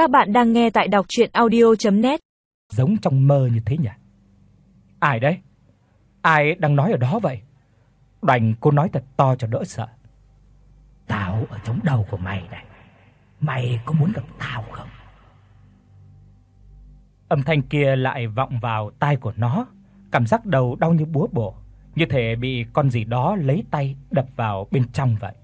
Các bạn đang nghe tại đọc audio net Giống trong mơ như thế nhỉ? Ai đấy? Ai đang nói ở đó vậy? Đành cô nói thật to cho đỡ sợ. Tao ở trong đầu của mày này. Mày có muốn gặp tao không? Âm thanh kia lại vọng vào tai của nó, cảm giác đầu đau như búa bổ, như thể bị con gì đó lấy tay đập vào bên trong vậy.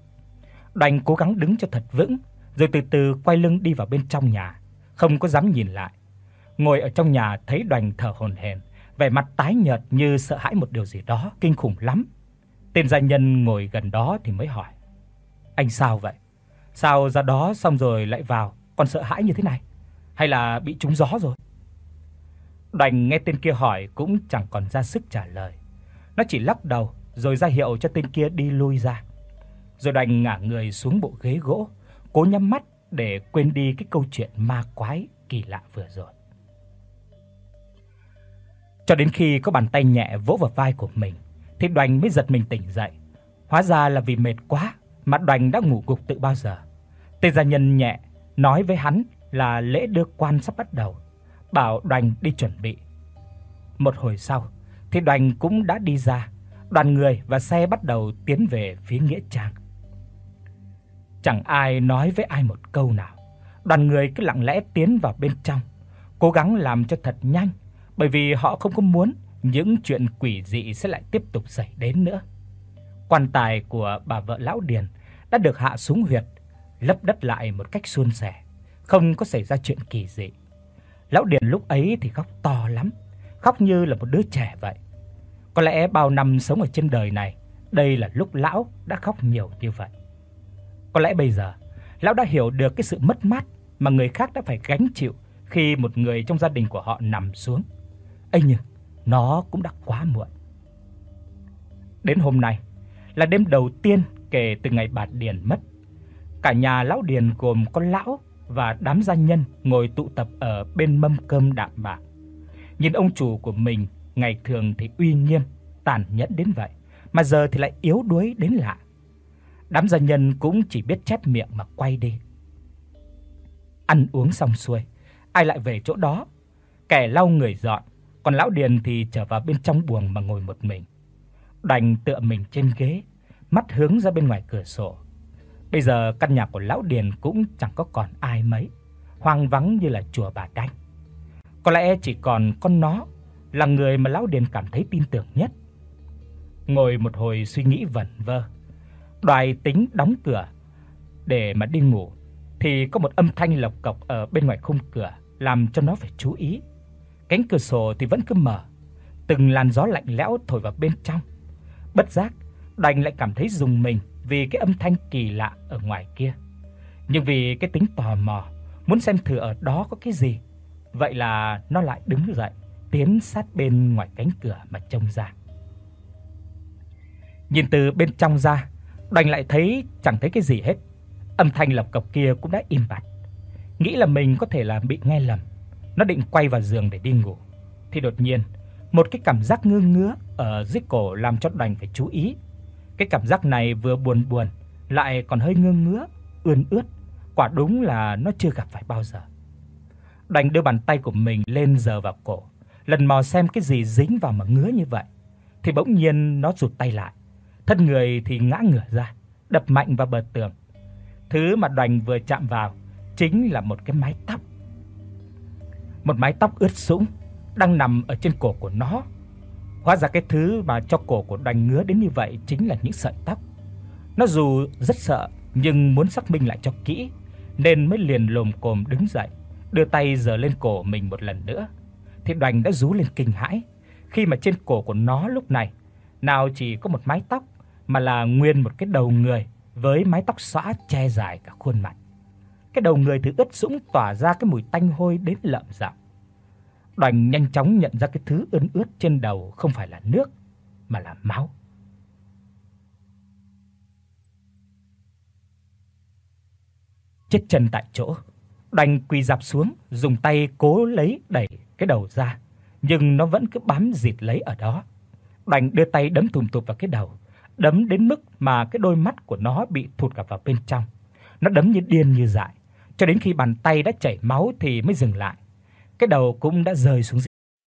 Đành cố gắng đứng cho thật vững, rồi từ từ quay lưng đi vào bên trong nhà, không có dám nhìn lại. Ngồi ở trong nhà thấy Đoành thở hổn hển, vẻ mặt tái nhợt như sợ hãi một điều gì đó kinh khủng lắm. Tên gia nhân ngồi gần đó thì mới hỏi: "Anh sao vậy? Sao ra đó xong rồi lại vào, còn sợ hãi như thế này? Hay là bị trúng gió rồi?" Đoành nghe tên kia hỏi cũng chẳng còn ra sức trả lời. Nó chỉ lắc đầu rồi ra hiệu cho tên kia đi lui ra. Rồi Đoành ngả người xuống bộ ghế gỗ, cố nhắm mắt để quên đi cái câu chuyện ma quái kỳ lạ vừa rồi. Cho đến khi có bàn tay nhẹ vỗ vào vai của mình, thì Đoành mới giật mình tỉnh dậy. Hóa ra là vì mệt quá mà Đoành đã ngủ gục từ bao giờ. Tề gia nhân nhẹ nói với hắn là lễ đưa quan sắp bắt đầu, bảo Đoành đi chuẩn bị. Một hồi sau, thì Đoành cũng đã đi ra, đoàn người và xe bắt đầu tiến về phía nghĩa trang. Chẳng ai nói với ai một câu nào. Đoàn người cứ lặng lẽ tiến vào bên trong, cố gắng làm cho thật nhanh, bởi vì họ không có muốn những chuyện quỷ dị sẽ lại tiếp tục xảy đến nữa. Quan tài của bà vợ lão Điền đã được hạ xuống huyệt, lấp đất lại một cách suôn sẻ, không có xảy ra chuyện kỳ dị. Lão Điền lúc ấy thì khóc to lắm, khóc như là một đứa trẻ vậy. Có lẽ bao năm sống ở trên đời này, đây là lúc lão đã khóc nhiều như vậy. Có lẽ bây giờ, lão đã hiểu được cái sự mất mát mà người khác đã phải gánh chịu khi một người trong gia đình của họ nằm xuống. Ấy nhưng nó cũng đã quá muộn. Đến hôm nay là đêm đầu tiên kể từ ngày bà Điền mất. Cả nhà lão Điền gồm con lão và đám gia nhân ngồi tụ tập ở bên mâm cơm đạm bạc. Nhìn ông chủ của mình ngày thường thì uy nghiêm, tàn nhẫn đến vậy, mà giờ thì lại yếu đuối đến lạ. Đám gia nhân cũng chỉ biết chép miệng mà quay đi. Ăn uống xong xuôi, ai lại về chỗ đó, kẻ lau người dọn, còn lão Điền thì trở vào bên trong buồng mà ngồi một mình. Đành tựa mình trên ghế, mắt hướng ra bên ngoài cửa sổ. Bây giờ căn nhà của lão Điền cũng chẳng có còn ai mấy, hoang vắng như là chùa Bà Đanh. Có lẽ chỉ còn con nó là người mà lão Điền cảm thấy tin tưởng nhất. Ngồi một hồi suy nghĩ vẩn vơ, Đoài tính đóng cửa để mà đi ngủ thì có một âm thanh lộc cộc ở bên ngoài khung cửa làm cho nó phải chú ý. Cánh cửa sổ thì vẫn cứ mở, từng làn gió lạnh lẽo thổi vào bên trong. Bất giác, Đoành lại cảm thấy rùng mình vì cái âm thanh kỳ lạ ở ngoài kia. Nhưng vì cái tính tò mò, muốn xem thử ở đó có cái gì, vậy là nó lại đứng dậy, tiến sát bên ngoài cánh cửa mà trông ra. Nhìn từ bên trong ra, Đành lại thấy chẳng thấy cái gì hết. Âm thanh lộc cộc kia cũng đã im bặt. Nghĩ là mình có thể là bị nghe lầm. Nó định quay vào giường để đi ngủ thì đột nhiên, một cái cảm giác ngứa ngứa ở dưới cổ làm cho Đành phải chú ý. Cái cảm giác này vừa buồn buồn lại còn hơi ngứa ngứa, ươn ướt, quả đúng là nó chưa gặp phải bao giờ. Đành đưa bàn tay của mình lên giở vào cổ, lần mò xem cái gì dính vào mà ngứa như vậy. Thì bỗng nhiên nó rụt tay lại thân người thì ngã ngửa ra, đập mạnh vào bờ tường. Thứ mà Đoành vừa chạm vào chính là một cái mái tóc. Một mái tóc ướt sũng đang nằm ở trên cổ của nó. Hóa ra cái thứ mà cho cổ của Đoành ngứa đến như vậy chính là những sợi tóc. Nó dù rất sợ nhưng muốn xác minh lại cho kỹ nên mới liền lồm cồm đứng dậy, đưa tay giở lên cổ mình một lần nữa. Thì Đoành đã rú lên kinh hãi khi mà trên cổ của nó lúc này nào chỉ có một mái tóc mà là nguyên một cái đầu người với mái tóc xõa che dài cả khuôn mặt. Cái đầu người thứ ướt sũng tỏa ra cái mùi tanh hôi đến lợm giọng. Đoành nhanh chóng nhận ra cái thứ ướt ướt trên đầu không phải là nước mà là máu. Chết chân tại chỗ, Đành quỳ rạp xuống, dùng tay cố lấy đẩy cái đầu ra, nhưng nó vẫn cứ bám dịt lấy ở đó. Đành đưa tay đấm thùm thụp vào cái đầu, đấm đến mức mà cái đôi mắt của nó bị thụt cả vào bên trong. Nó đấm như điên như dại, cho đến khi bàn tay đã chảy máu thì mới dừng lại. Cái đầu cũng đã rơi xuống.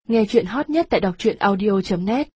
Nghe truyện hot nhất tại doctruyenaudio.net